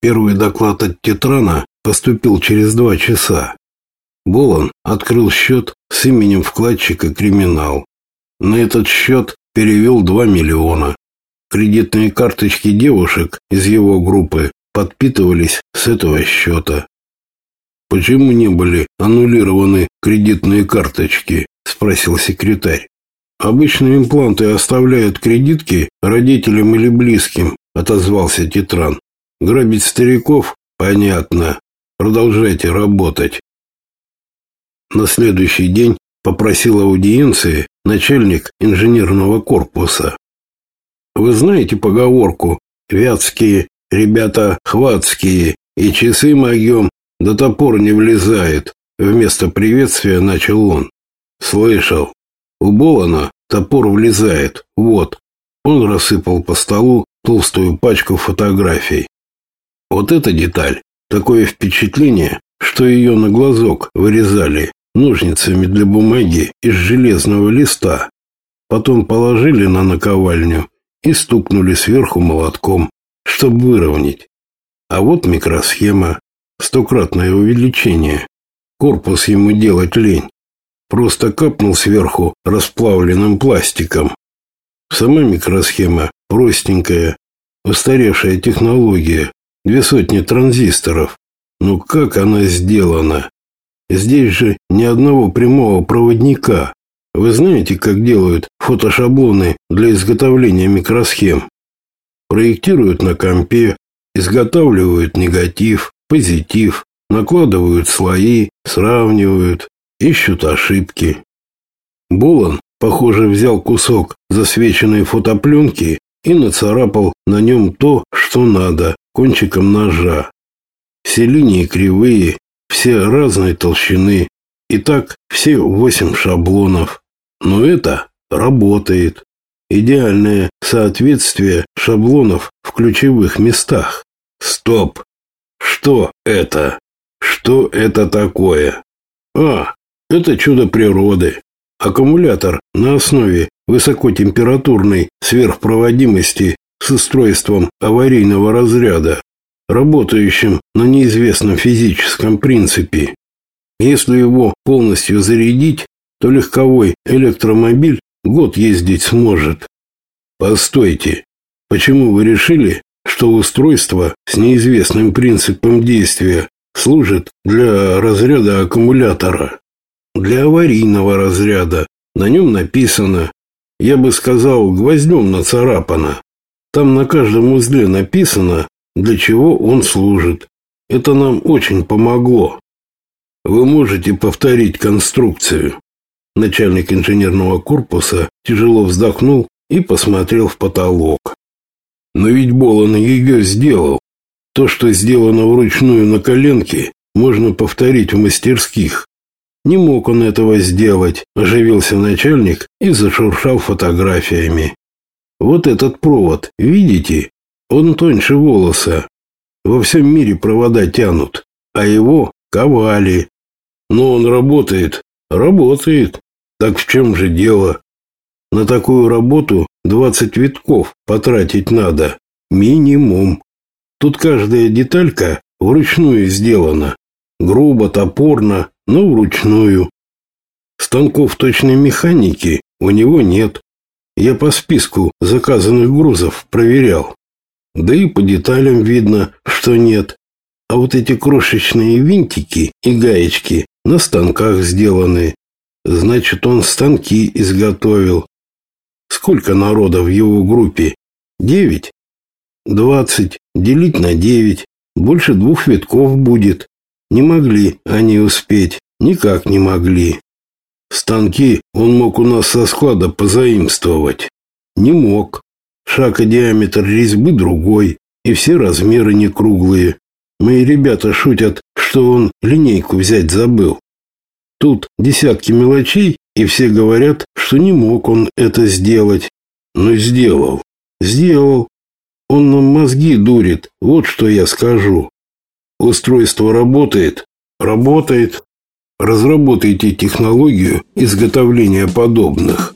Первый доклад от Тетрана поступил через два часа. Болон открыл счет с именем вкладчика «Криминал». На этот счет перевел 2 миллиона. Кредитные карточки девушек из его группы подпитывались с этого счета. «Почему не были аннулированы кредитные карточки?» – спросил секретарь. «Обычно импланты оставляют кредитки родителям или близким», – отозвался Тетран. «Грабить стариков? Понятно. Продолжайте работать». На следующий день попросил аудиенции начальник инженерного корпуса. Вы знаете поговорку «Вятские ребята хватские, и часы могем, да топор не влезает», вместо приветствия начал он. Слышал. У Болона топор влезает. Вот. Он рассыпал по столу толстую пачку фотографий. Вот эта деталь. Такое впечатление, что ее на глазок вырезали ножницами для бумаги из железного листа. Потом положили на наковальню и стукнули сверху молотком, чтобы выровнять. А вот микросхема, стократное увеличение. Корпус ему делать лень. Просто капнул сверху расплавленным пластиком. Сама микросхема простенькая, устаревшая технология, две сотни транзисторов. Ну как она сделана? Здесь же ни одного прямого проводника. Вы знаете, как делают фотошаблоны для изготовления микросхем? Проектируют на компе, изготавливают негатив, позитив, накладывают слои, сравнивают, ищут ошибки. Болон, похоже, взял кусок засвеченной фотопленки и нацарапал на нем то, что надо, кончиком ножа. Все линии кривые, все разной толщины, и так все восемь шаблонов. Но это работает. Идеальное соответствие шаблонов в ключевых местах. Стоп! Что это? Что это такое? А, это чудо природы. Аккумулятор на основе высокотемпературной сверхпроводимости с устройством аварийного разряда работающим на неизвестном физическом принципе. Если его полностью зарядить, то легковой электромобиль год ездить сможет. Постойте, почему вы решили, что устройство с неизвестным принципом действия служит для разряда аккумулятора? Для аварийного разряда. На нем написано, я бы сказал, гвоздем нацарапано. Там на каждом узле написано, для чего он служит. Это нам очень помогло. Вы можете повторить конструкцию. Начальник инженерного корпуса тяжело вздохнул и посмотрел в потолок. Но ведь Болон ее сделал. То, что сделано вручную на коленке, можно повторить в мастерских. Не мог он этого сделать, оживился начальник и зашуршал фотографиями. Вот этот провод, видите? Он тоньше волоса. Во всем мире провода тянут, а его ковали. Но он работает, работает. Так в чем же дело? На такую работу двадцать витков потратить надо. Минимум. Тут каждая деталька вручную сделана. Грубо, топорно, но вручную. Станков точной механики у него нет. Я по списку заказанных грузов проверял. Да и по деталям видно, что нет. А вот эти крошечные винтики и гаечки на станках сделаны. Значит, он станки изготовил. Сколько народа в его группе? Девять? Двадцать. Делить на девять. Больше двух витков будет. Не могли они успеть. Никак не могли. Станки он мог у нас со склада позаимствовать. Не мог. Шаг и диаметр резьбы другой, и все размеры не круглые. Мои ребята шутят, что он линейку взять забыл. Тут десятки мелочей, и все говорят, что не мог он это сделать. Но сделал. Сделал. Он нам мозги дурит, вот что я скажу. Устройство работает? Работает. Разработайте технологию изготовления подобных.